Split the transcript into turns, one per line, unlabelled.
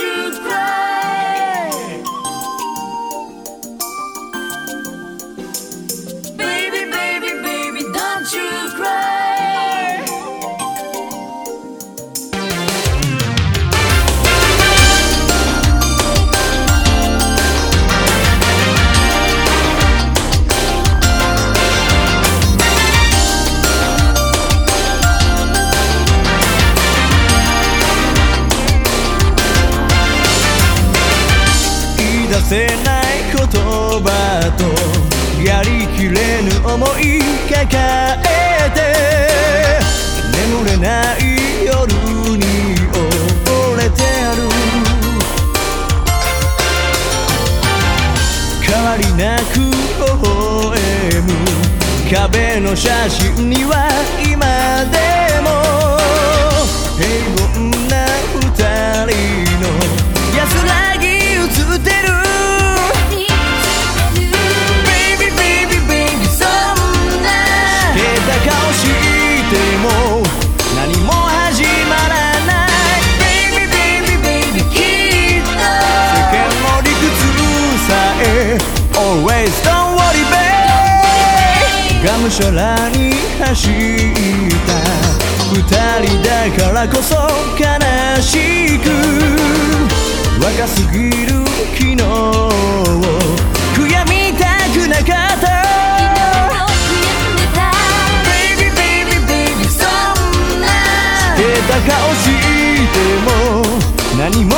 you
とやりきれぬ思い抱えて眠れない夜に溺れてある。変わりなく微笑む。壁の写真には今むに走った。二人だからこそ悲しく。若すぎる昨日を悔やみたくなかった。何も